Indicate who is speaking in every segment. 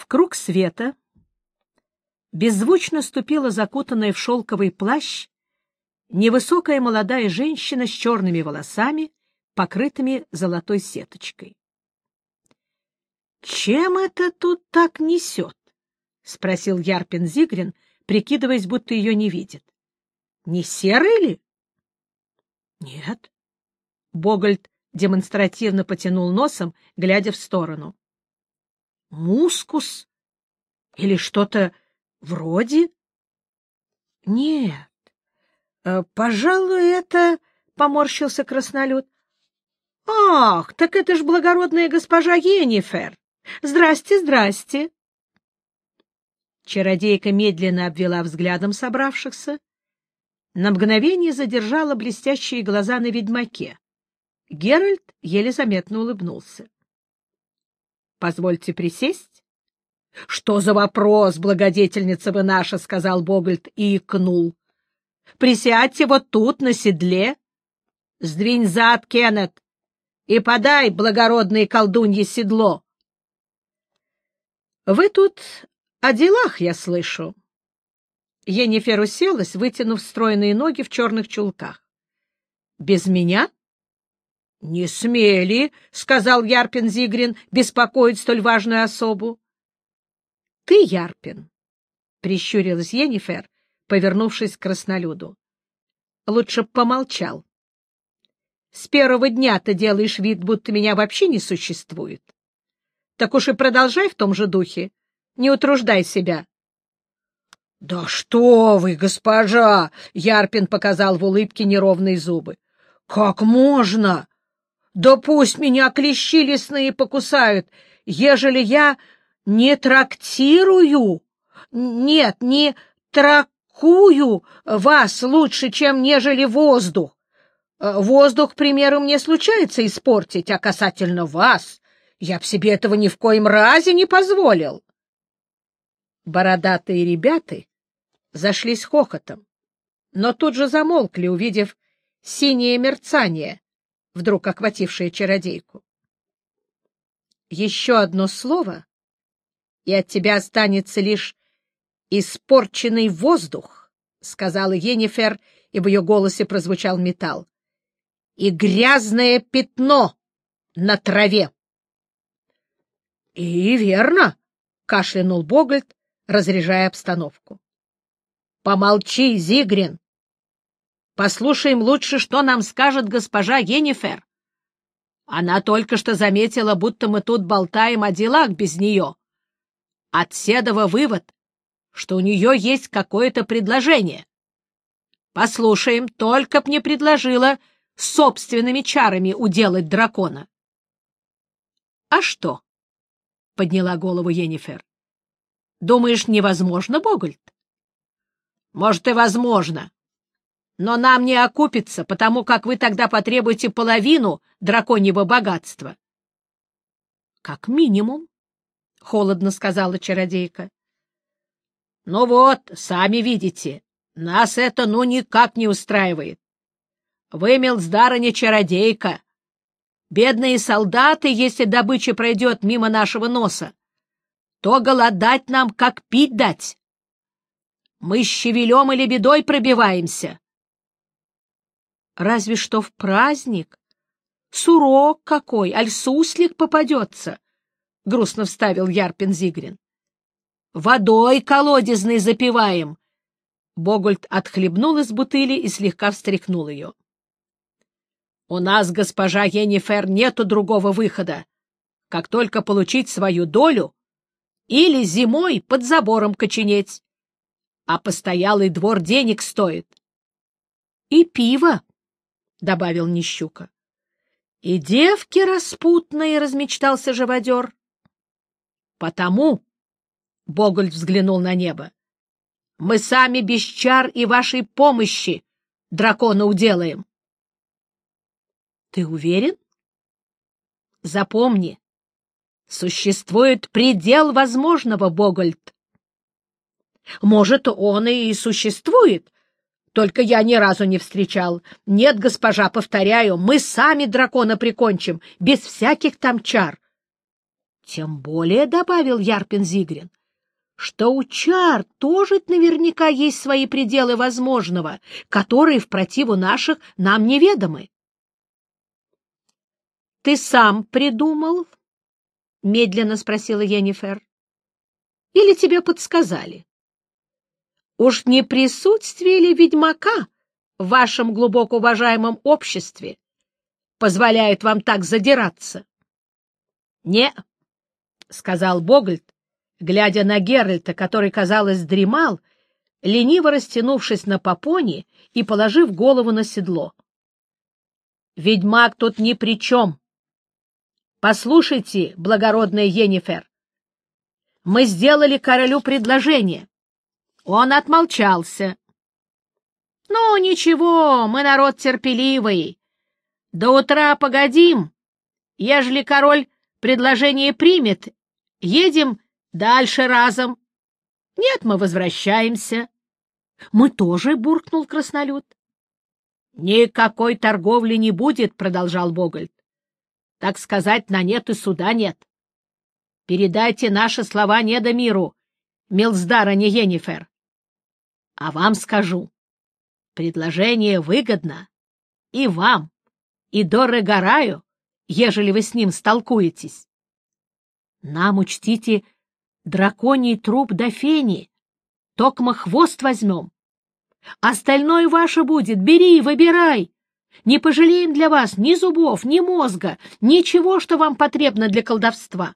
Speaker 1: В круг света беззвучно ступила закутанная в шелковый плащ невысокая молодая женщина с черными волосами, покрытыми золотой сеточкой. — Чем это тут так несет? — спросил Ярпин Зигрин, прикидываясь, будто ее не видит. — Не серый ли? — Нет. Богольд демонстративно потянул носом, глядя в сторону. — Мускус? Или что-то вроде? — Нет. Э, — Пожалуй, это... — поморщился краснолюд. — Ах, так это ж благородная госпожа Енифер! Здрасте, здрасте! Чародейка медленно обвела взглядом собравшихся, на мгновение задержала блестящие глаза на ведьмаке. Геральт еле заметно улыбнулся. — Позвольте присесть? — Что за вопрос, благодетельница вы наша, — сказал Богольд и икнул. Присядьте вот тут, на седле. Сдвинь зад, Кеннет, и подай благородной колдунье седло. Вы тут о делах, я слышу. Енифер уселась, вытянув стройные ноги в черных чулках. — Без меня? — Не смели, — сказал Ярпин Зигрин, — беспокоить столь важную особу. — Ты, Ярпин, — прищурилась Енифер, повернувшись к краснолюду. — Лучше б помолчал. С первого дня ты делаешь вид, будто меня вообще не существует. Так уж и продолжай в том же духе. Не утруждай себя. — Да что вы, госпожа! — Ярпин показал в улыбке неровные зубы. — Как можно? Да пусть меня клещи лесные покусают, ежели я не трактирую. Нет, не трак кую вас лучше, чем нежели воздух. Воздух, к примеру, мне случается испортить, а касательно вас я б себе этого ни в коем разе не позволил. Бородатые ребята зашлись хохотом, но тут же замолкли, увидев синее мерцание, вдруг охватившее чародейку. Еще одно слово, и от тебя останется лишь «Испорченный воздух», — сказала Енифер, и в ее голосе прозвучал металл, — «и грязное пятно на траве». «И верно», — кашлянул Богольд, разряжая обстановку. «Помолчи, Зигрин. Послушаем лучше, что нам скажет госпожа Енифер. Она только что заметила, будто мы тут болтаем о делах без нее. От Седова вывод — что у нее есть какое-то предложение. Послушаем, только б не предложила собственными чарами уделать дракона. — А что? — подняла голову Енифер. — Думаешь, невозможно, Богольд? — Может, и возможно. Но нам не окупится, потому как вы тогда потребуете половину драконьего богатства. — Как минимум, — холодно сказала чародейка. Ну вот, сами видите, нас это ну никак не устраивает. Вы, Мелздарыня, чародейка. Бедные солдаты, если добыча пройдет мимо нашего носа, то голодать нам, как пить дать. Мы щавелем или бедой пробиваемся. Разве что в праздник. Сурок какой, аль суслик попадется, — грустно вставил Ярпин Зигрин. Водой колодезной запиваем. Богольд отхлебнул из бутыли и слегка встряхнул ее. — У нас, госпожа Енифер, нету другого выхода, как только получить свою долю или зимой под забором коченеть. А постоялый двор денег стоит. — И пиво, — добавил Нищука. — И девки распутные, — размечтался живодер. — Потому Богольд взглянул на небо. — Мы сами без чар и вашей помощи дракона уделаем. — Ты уверен? — Запомни, существует предел возможного, Богольд. — Может, он и существует, только я ни разу не встречал. Нет, госпожа, повторяю, мы сами дракона прикончим, без всяких там чар. — Тем более, — добавил Ярпин Зигрин, — что у чар тоже наверняка есть свои пределы возможного, которые в противу наших нам неведомы. — Ты сам придумал? — медленно спросила Енифер. — Или тебе подсказали? Уж не присутствие ли ведьмака в вашем глубоко уважаемом обществе позволяет вам так задираться? — Не, — сказал Богольд, глядя на Геральта, который, казалось, дремал, лениво растянувшись на попоне и положив голову на седло. — Ведьмак тут ни при чем. Послушайте, благородная Енифер, мы сделали королю предложение. Он отмолчался. — Ну, ничего, мы народ терпеливый. До утра погодим. Ежели король предложение примет, едем дальше разом. Нет, мы возвращаемся. — Мы тоже, — буркнул краснолюд. — Никакой торговли не будет, — продолжал Богольд так сказать, на нет и суда нет. Передайте наши слова не до миру, Милздара не Енифер. А вам скажу, предложение выгодно и вам, и Доре Гараю, ежели вы с ним столкуетесь. Нам, учтите, драконий труп до фени, токмо хвост возьмем. Остальное ваше будет, бери, выбирай. Не пожалеем для вас ни зубов, ни мозга, ничего, что вам потребно для колдовства.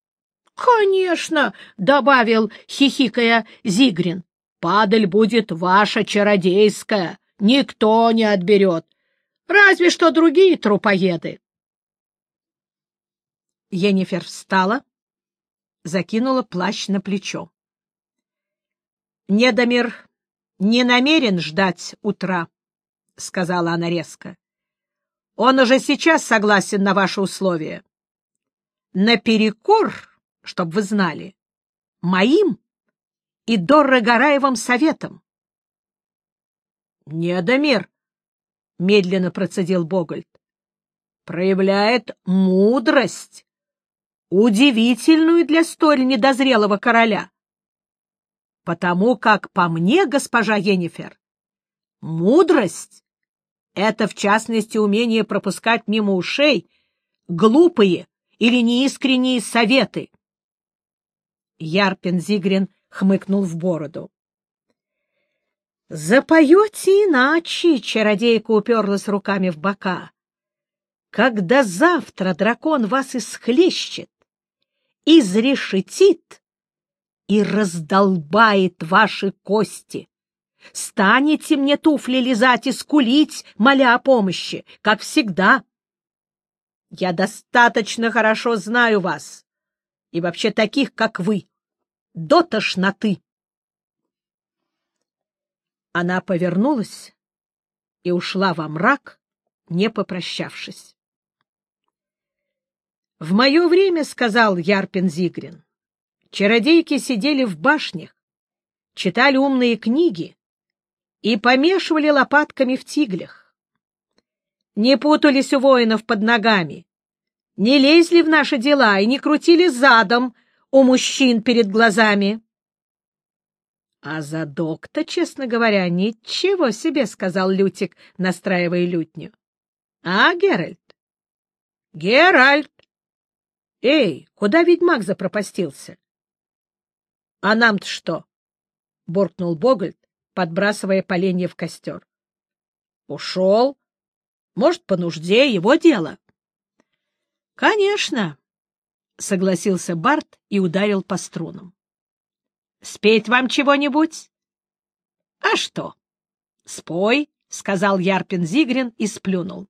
Speaker 1: — Конечно, — добавил, хихикая, Зигрин, — падаль будет ваша чародейская, никто не отберет, разве что другие трупоеды. Енифер встала, закинула плащ на плечо. Недомир не намерен ждать утра. — сказала она резко. — Он уже сейчас согласен на ваши условия. Наперекор, чтоб вы знали, моим и Дорре Гараевым советом. — Недомир, — медленно процедил Богольд, — проявляет мудрость, удивительную для столь недозрелого короля. Потому как, по мне, госпожа Енифер, мудрость это, в частности, умение пропускать мимо ушей глупые или неискренние советы. Ярпин Зигрин хмыкнул в бороду. «Запоете иначе!» — чародейка уперлась руками в бока. «Когда завтра дракон вас исхлещет, изрешетит и раздолбает ваши кости!» Станете мне туфли лизать и скулить, моля о помощи, как всегда. Я достаточно хорошо знаю вас и вообще таких, как вы, до тошноты. Она повернулась и ушла во мрак, не попрощавшись. В мое время, — сказал Ярпин Зигрин, — чародейки сидели в башнях, читали умные книги и помешивали лопатками в тиглях. Не путались у воинов под ногами, не лезли в наши дела и не крутили задом у мужчин перед глазами. А задок-то, честно говоря, ничего себе, — сказал Лютик, настраивая лютню. — А, Геральт? — Геральт! Эй, куда ведьмак запропастился? — А нам-то что? — буркнул Богольд, подбрасывая поленья в костер. — Ушел. Может, по нужде, его дело. — Конечно, — согласился Барт и ударил по струнам. — Спеть вам чего-нибудь? — А что? — Спой, — сказал Ярпин Зигрин и сплюнул.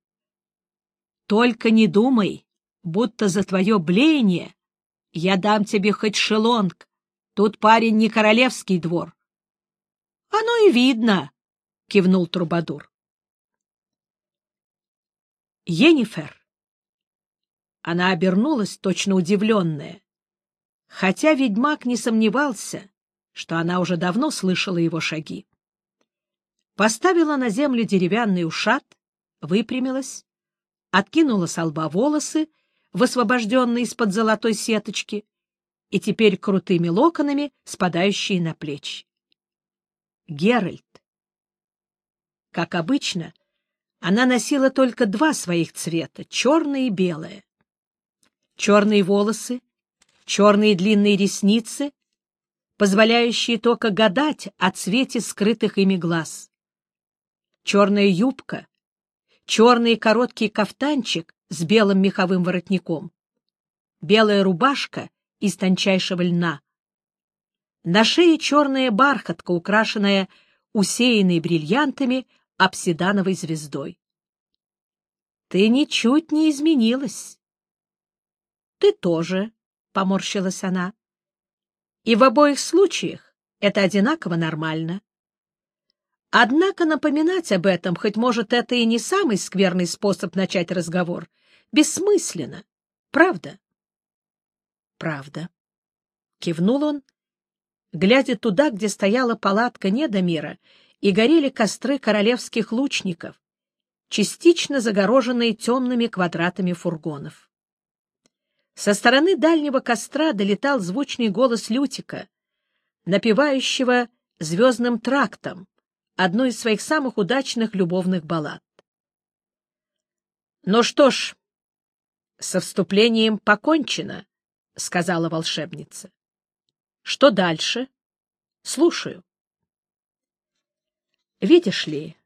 Speaker 1: — Только не думай, будто за твое блеяние я дам тебе хоть шелонг. Тут парень не королевский двор. — Оно и видно, — кивнул Трубадур. Енифер. Она обернулась, точно удивленная, хотя ведьмак не сомневался, что она уже давно слышала его шаги. Поставила на землю деревянный ушат, выпрямилась, откинула с лба волосы, высвобожденные из-под золотой сеточки, и теперь крутыми локонами, спадающие на плечи. Геральт. Как обычно, она носила только два своих цвета — черное и белое. Черные волосы, черные длинные ресницы, позволяющие только гадать о цвете скрытых ими глаз. Черная юбка, черный короткий кафтанчик с белым меховым воротником, белая рубашка из тончайшего льна. На шее черная бархатка, украшенная усеянной бриллиантами обсидановой звездой. Ты ничуть не изменилась. Ты тоже, — поморщилась она. И в обоих случаях это одинаково нормально. Однако напоминать об этом, хоть может это и не самый скверный способ начать разговор, бессмысленно. Правда? Правда. Кивнул он, глядя туда, где стояла палатка Недомира и горели костры королевских лучников, частично загороженные темными квадратами фургонов. Со стороны дальнего костра долетал звучный голос Лютика, напевающего звездным трактом, одну из своих самых удачных любовных баллад. «Ну что ж, со вступлением покончено», — сказала волшебница. «Что дальше? Слушаю». «Видишь ли,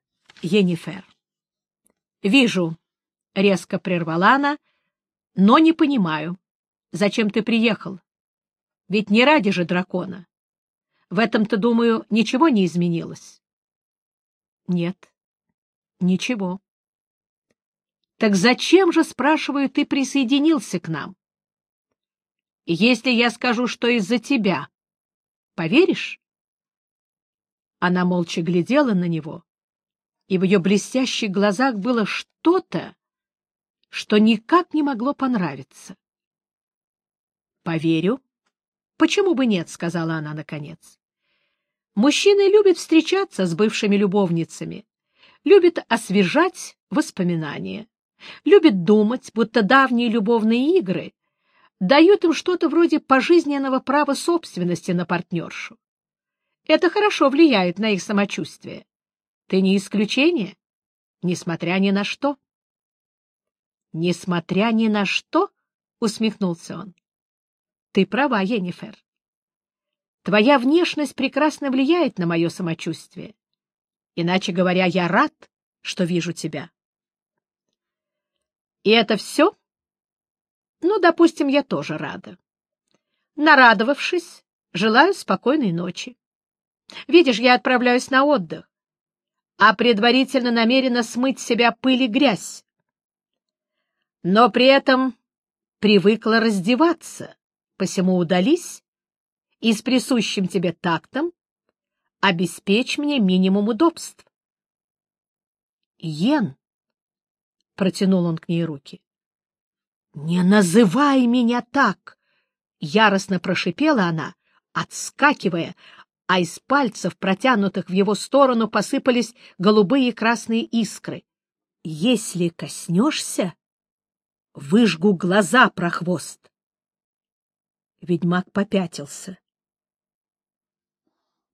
Speaker 1: Енифер?» «Вижу», — резко прервала она, — «но не понимаю, зачем ты приехал. Ведь не ради же дракона. В этом-то, думаю, ничего не изменилось». Нет, ничего. Так зачем же, спрашиваю, ты присоединился к нам? Если я скажу, что из-за тебя, поверишь? Она молча глядела на него, и в ее блестящих глазах было что-то, что никак не могло понравиться. «Поверю. Почему бы нет?» — сказала она наконец. Мужчины любят встречаться с бывшими любовницами, любят освежать воспоминания, любят думать, будто давние любовные игры дают им что-то вроде пожизненного права собственности на партнершу. Это хорошо влияет на их самочувствие. Ты не исключение, несмотря ни на что. Несмотря ни на что, усмехнулся он. Ты права, Енифер. Твоя внешность прекрасно влияет на мое самочувствие. Иначе говоря, я рад, что вижу тебя. И это все? Ну, допустим, я тоже рада. Нарадовавшись, желаю спокойной ночи. Видишь, я отправляюсь на отдых, а предварительно намерена смыть с себя пыль и грязь. Но при этом привыкла раздеваться, посему удались и с присущим тебе тактом обеспечь мне минимум удобств. Йен, — протянул он к ней руки, — не называй меня так! — яростно прошипела она, отскакивая, а из пальцев, протянутых в его сторону, посыпались голубые и красные искры. — Если коснешься, выжгу глаза, прохвост! Ведьмак попятился.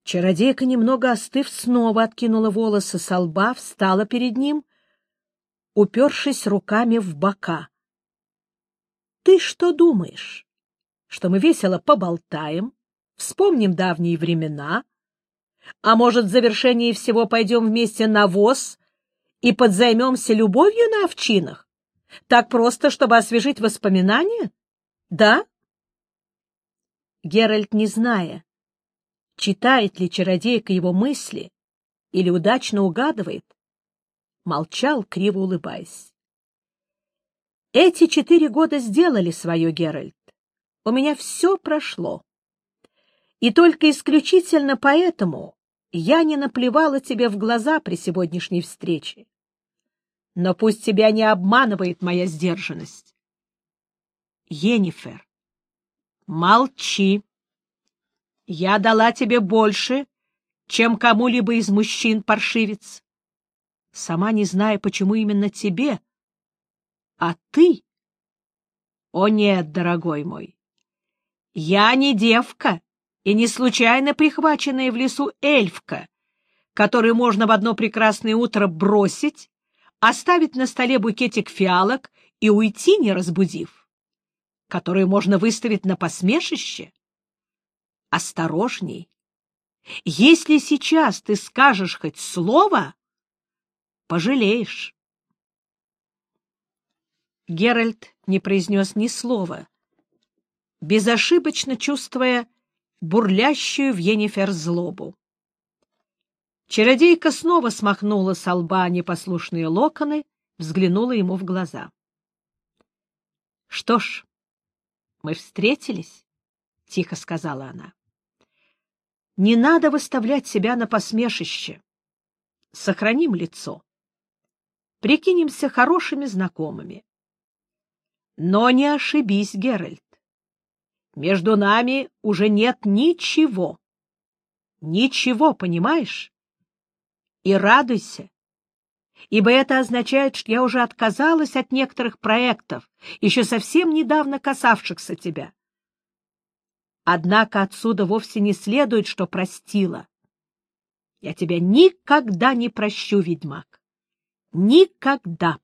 Speaker 1: Чародейка, немного остыв, снова откинула волосы со лба, встала перед ним, упершись руками в бока. — Ты что думаешь? Что мы весело поболтаем, вспомним давние времена, а может, в завершении всего пойдем вместе на воз и подзаймемся любовью на овчинах? Так просто, чтобы освежить воспоминания? Да? Геральт, не зная, читает ли чародейка его мысли или удачно угадывает, молчал, криво улыбаясь. Эти четыре года сделали свое, Геральт. У меня все прошло. И только исключительно поэтому я не наплевала тебе в глаза при сегодняшней встрече. Но пусть тебя не обманывает моя сдержанность. Енифер, молчи. Я дала тебе больше, чем кому-либо из мужчин, паршивец. Сама не зная, почему именно тебе. А ты О нет, дорогой мой, я не девка и не случайно прихваченная в лесу эльфка, которую можно в одно прекрасное утро бросить, оставить на столе букетик фиалок и уйти, не разбудив, которую можно выставить на посмешище. Осторожней. Если сейчас ты скажешь хоть слово, пожалеешь. Геральт не произнес ни слова, безошибочно чувствуя бурлящую в Енифер злобу. Чародейка снова смахнула с лба непослушные локоны, взглянула ему в глаза. — Что ж, мы встретились, — тихо сказала она. — Не надо выставлять себя на посмешище. Сохраним лицо. Прикинемся хорошими знакомыми. Но не ошибись, Геральт. Между нами уже нет ничего. Ничего, понимаешь? И радуйся, ибо это означает, что я уже отказалась от некоторых проектов, еще совсем недавно касавшихся тебя. Однако отсюда вовсе не следует, что простила. Я тебя никогда не прощу, ведьмак. Никогда.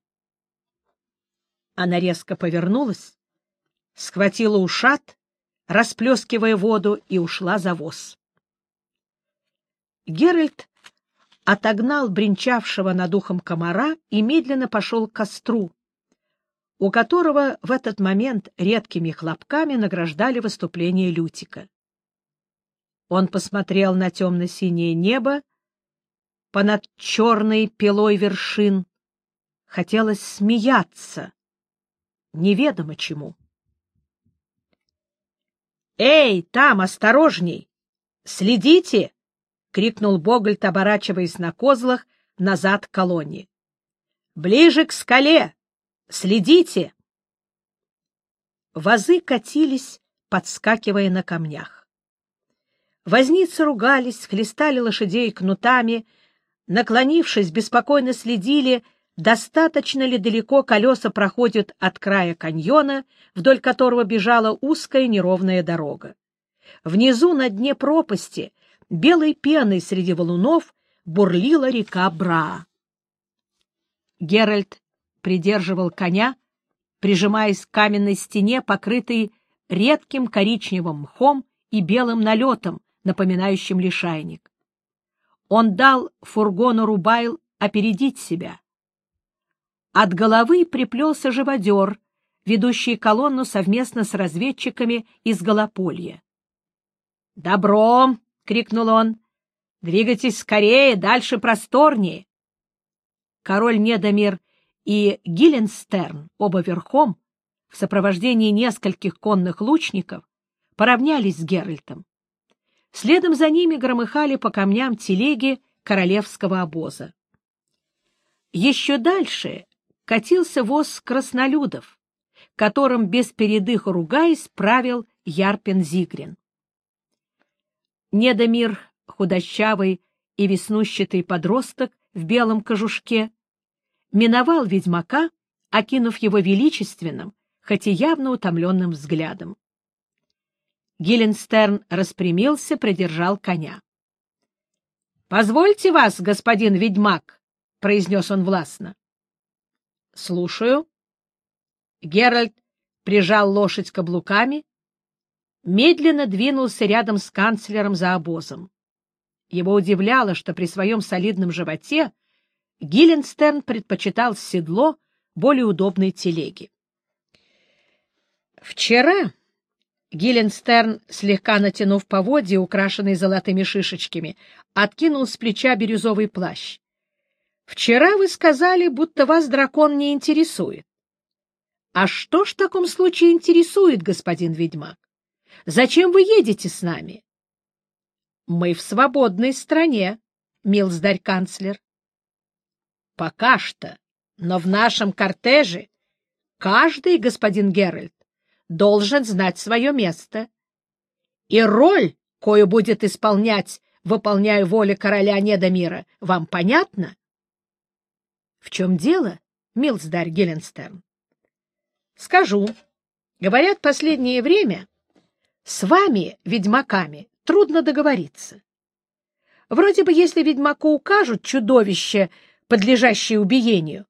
Speaker 1: Она резко повернулась, схватила ушат, расплескивая воду, и ушла за воз. Геральт отогнал бренчавшего над ухом комара и медленно пошел к костру, у которого в этот момент редкими хлопками награждали выступление Лютика. Он посмотрел на темно-синее небо, понад черной пилой вершин. Хотелось смеяться, неведомо чему. «Эй, там, осторожней! Следите!» — крикнул Богольд, оборачиваясь на козлах назад к колонне. «Ближе к скале! Следите!» Вазы катились, подскакивая на камнях. Возницы ругались, хлестали лошадей кнутами, наклонившись, беспокойно следили — достаточно ли далеко колеса проходят от края каньона, вдоль которого бежала узкая неровная дорога. Внизу, на дне пропасти, белой пеной среди валунов бурлила река Бра. Геральт придерживал коня, прижимаясь к каменной стене, покрытой редким коричневым мхом и белым налетом, напоминающим лишайник. Он дал фургону Рубайл опередить себя — от головы приплелся живодер, ведущий колонну совместно с разведчиками из Голополья. «Добро!» — крикнул он. «Двигайтесь скорее, дальше просторнее!» Король Недомир и Гиленстерн, оба верхом, в сопровождении нескольких конных лучников, поравнялись с Геральтом. Следом за ними громыхали по камням телеги королевского обоза. Еще дальше катился воз краснолюдов, которым без передыха ругаясь правил Ярпен Зигрин. Недомир, худощавый и веснущатый подросток в белом кожушке, миновал ведьмака, окинув его величественным, хоть и явно утомленным взглядом. Гилленстерн распрямился, придержал коня. — Позвольте вас, господин ведьмак, — произнес он властно. Слушаю. Геральт прижал лошадь каблуками, медленно двинулся рядом с канцлером за обозом. Его удивляло, что при своем солидном животе Гилленстерн предпочитал седло более удобной телеги. Вчера Гилленстерн, слегка натянув поводья, украшенные золотыми шишечками, откинул с плеча бирюзовый плащ. Вчера вы сказали, будто вас дракон не интересует. А что ж в таком случае интересует, господин ведьмак? Зачем вы едете с нами? Мы в свободной стране, милздарь канцлер. Пока что, но в нашем кортеже каждый, господин Геральт, должен знать свое место. И роль, кою будет исполнять, выполняя волю короля Недомира, вам понятно? В чем дело, милздарь Геленстерн? — Скажу. Говорят, последнее время с вами, ведьмаками, трудно договориться. Вроде бы, если ведьмаку укажут чудовище, подлежащее убиению,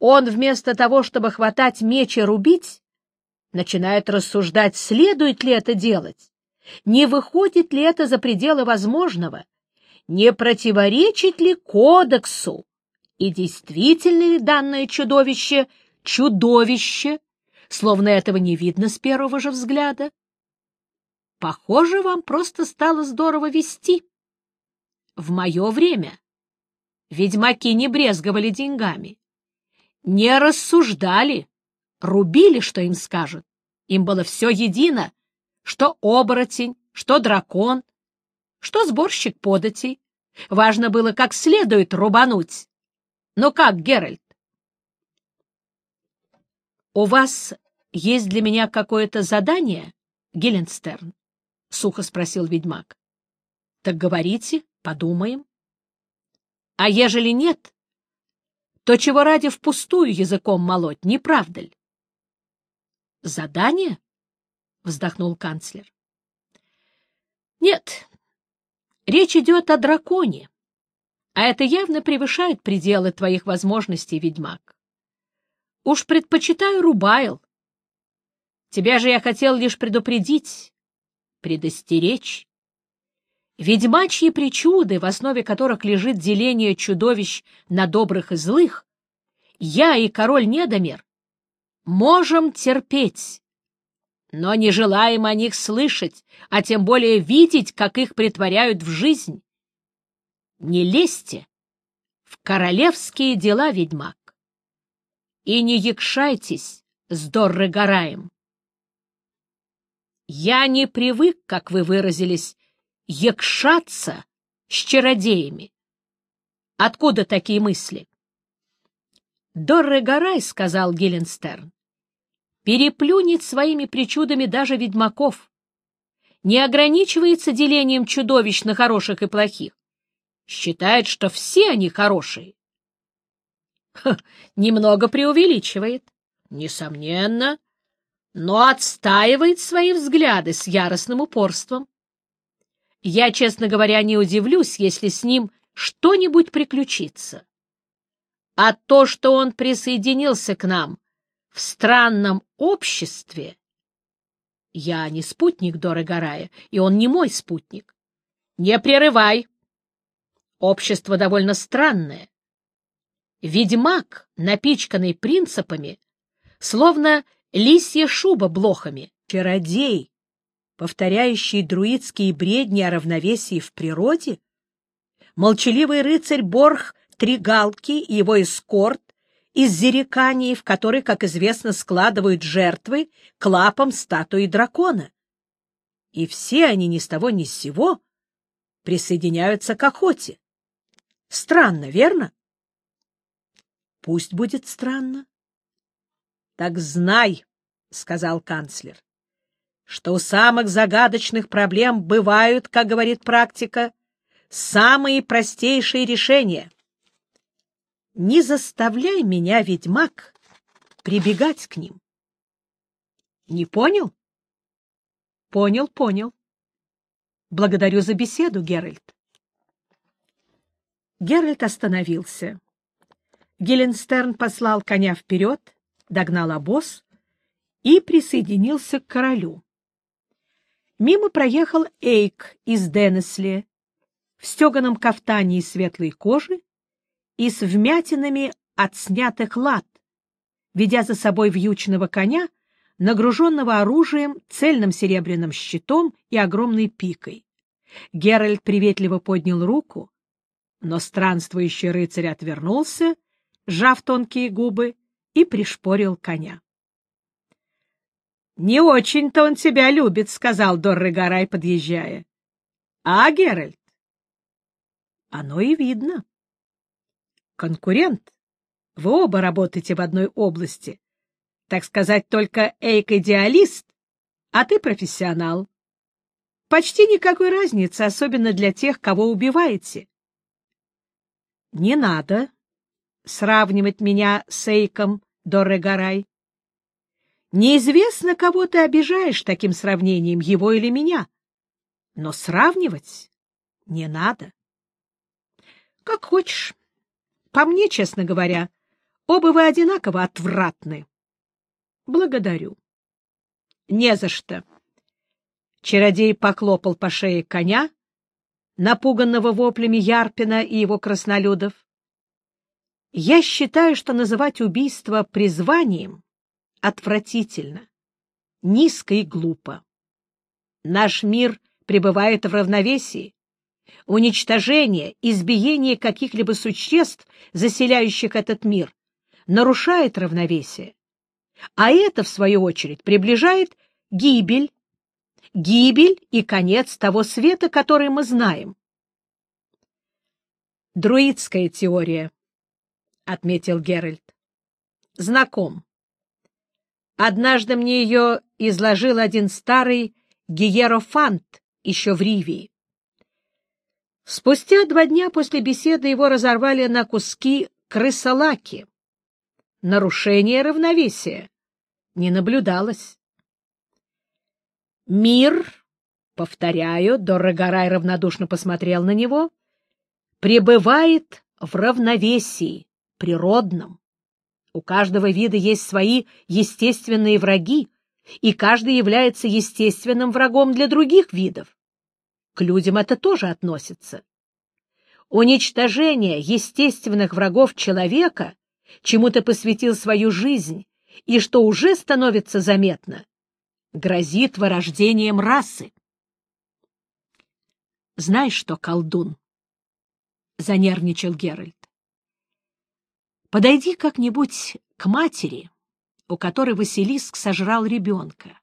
Speaker 1: он вместо того, чтобы хватать меч и рубить, начинает рассуждать, следует ли это делать, не выходит ли это за пределы возможного, не противоречит ли кодексу, и действительно ли данное чудовище — чудовище, словно этого не видно с первого же взгляда. Похоже, вам просто стало здорово вести. В мое время ведьмаки не брезговали деньгами, не рассуждали, рубили, что им скажут. Им было все едино, что оборотень, что дракон, что сборщик податей. Важно было как следует рубануть. Ну как, Геральт? — У вас есть для меня какое-то задание, Геленстерн? — сухо спросил ведьмак. — Так говорите, подумаем. — А ежели нет, то чего ради впустую языком молоть, не правда ли? — Задание? — вздохнул канцлер. — Нет, речь идет о драконе, а это явно превышает пределы твоих возможностей, ведьмак. Уж предпочитаю Рубайл. Тебя же я хотел лишь предупредить, предостеречь. Ведьмачьи причуды, в основе которых лежит деление чудовищ на добрых и злых, я и король Недомер можем терпеть, но не желаем о них слышать, а тем более видеть, как их притворяют в жизнь. Не лезьте в королевские дела, ведьмак, и не якшайтесь с Дорры-Гараем. Я не привык, как вы выразились, якшаться с чародеями. Откуда такие мысли? Дорре Гарай, — сказал Геленстерн, — переплюнет своими причудами даже ведьмаков. Не ограничивается делением чудовищ на хороших и плохих. Считает, что все они хорошие. Ха, немного преувеличивает, несомненно, но отстаивает свои взгляды с яростным упорством. Я, честно говоря, не удивлюсь, если с ним что-нибудь приключится. А то, что он присоединился к нам в странном обществе... Я не спутник Доры Гарая, и он не мой спутник. Не прерывай. Общество довольно странное. Ведьмак, напичканный принципами, словно лисья шуба блохами, чародей, повторяющий друидские бредни о равновесии в природе? Молчаливый рыцарь Борх Тригалки и его эскорт из зереканий, в который, как известно, складывают жертвы к лапам статуи дракона. И все они ни с того ни с сего присоединяются к охоте. Странно, верно? Пусть будет странно. Так знай, — сказал канцлер, что у самых загадочных проблем бывают, как говорит практика, самые простейшие решения. Не заставляй меня, ведьмак, прибегать к ним. Не понял? Понял, понял. Благодарю за беседу, Геральт. Геральт остановился. Геленстерн послал коня вперед, догнал обоз и присоединился к королю. Мимо проехал Эйк из Денесли в стеганом кафтане из светлой кожи и с вмятинами от снятых лад, ведя за собой вьючного коня, нагруженного оружием, цельным серебряным щитом и огромной пикой. Геральт приветливо поднял руку, но странствующий рыцарь отвернулся, сжав тонкие губы, и пришпорил коня. — Не очень-то он тебя любит, — сказал Дорры Гарай, подъезжая. — А, Геральт? — Оно и видно. — Конкурент. Вы оба работаете в одной области. Так сказать, только Эйк-идеалист, а ты профессионал. Почти никакой разницы, особенно для тех, кого убиваете. — Не надо сравнивать меня с Эйком, Дорре Гарай. Неизвестно, кого ты обижаешь таким сравнением, его или меня. Но сравнивать не надо. Как хочешь. По мне, честно говоря, оба вы одинаково отвратны. Благодарю. Не за что. Чародей поклопал по шее коня, напуганного воплями Ярпина и его краснолюдов. Я считаю, что называть убийство призванием отвратительно, низко и глупо. Наш мир пребывает в равновесии. Уничтожение, избиение каких-либо существ, заселяющих этот мир, нарушает равновесие. А это, в свою очередь, приближает гибель, гибель и конец того света, который мы знаем. Друидская теория, — отметил Геральт. Знаком. Однажды мне ее изложил один старый гиерофант еще в Ривии. Спустя два дня после беседы его разорвали на куски крысолаки. Нарушение равновесия не наблюдалось. Мир, повторяю, Дорогорай равнодушно посмотрел на него, пребывает в равновесии природном. У каждого вида есть свои естественные враги, и каждый является естественным врагом для других видов. К людям это тоже относится. Уничтожение естественных врагов человека, чему ты посвятил свою жизнь, и что уже становится заметно, грозит вырождением расы. Знаешь что, колдун? — занервничал Геральт. Подойди как-нибудь к матери, у которой Василиск сожрал ребенка,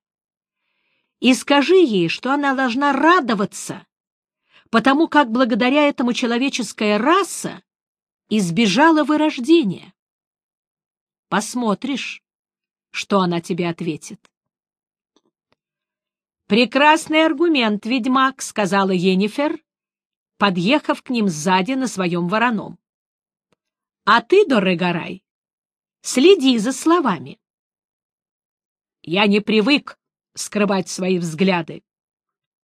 Speaker 1: и скажи ей, что она должна радоваться, потому как благодаря этому человеческая раса избежала вырождения. Посмотришь, что она тебе ответит. «Прекрасный аргумент, ведьмак», — сказала Енифер, подъехав к ним сзади на своем вороном. А ты, Дорогорай, следи за словами. Я не привык скрывать свои взгляды.